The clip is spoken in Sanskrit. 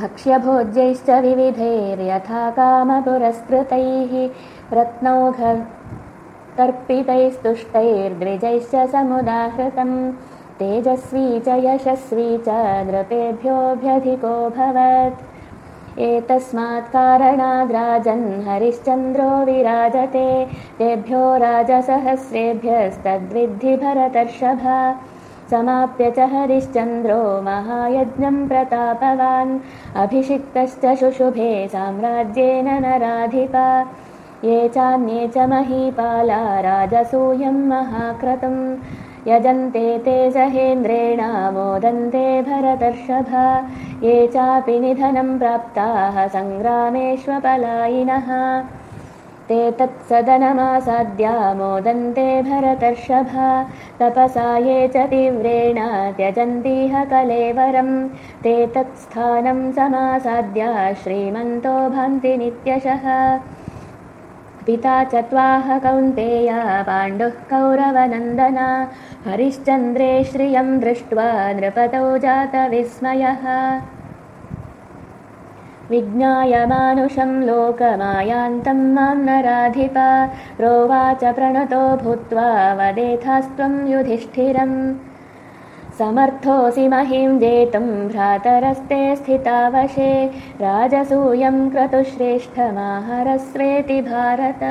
भक्ष्यभोज्यैश्च विविधैर्यथा कामपुरस्कृतैः रत्नौघतर्पितैस्तुष्टैर्द्विजैश्च समुदाहृतम् तेजस्वी च यशस्वी च नृपेभ्योऽभ्यधिकोऽभवत् एतस्मात् कारणाद्राजन् हरिश्चन्द्रो विराजते तेभ्यो राजसहस्रेभ्यस्तद्विद्धि भरतर्षभ समाप्य च हरिश्चन्द्रो महायज्ञम् प्रतापवान्। अभिषिक्तश्च शुशुभे साम्राज्येन नराधिपा। ये चान्ये च महीपाला राजसूयम् महाक्रतुम्। यजन्ते ते सहेन्द्रेण मोदन्ते भरतर्षभा। ये चापि निधनम् प्राप्ताः सङ्ग्रामेष्वपलायिनः ते तत्सदनमासाद्या मोदन्ते भरतर्षभा। तपसा ये च तीव्रेण त्यजन्तीह कलेवरम् ते तत्स्थानम् समासाद्या श्रीमन्तो भान्ति नित्यशः। पिता च त्वाह कौन्तेया पाण्डुः कौरवनन्दना। हरिश्चन्द्रे श्रियम् दृष्ट्वा नृपतौ जातविस्मयः विज्ञायमानुषं लोकमायान्तम् मां नराधिप प्रोवाच प्रणतो भूत्वा वदेथास्त्वं युधिष्ठिरम्। समर्थोऽसि महीं जेतुं भ्रातरस्ते स्थितावशे राजसूयं क्रतुश्रेष्ठमाहरस्वेति भारत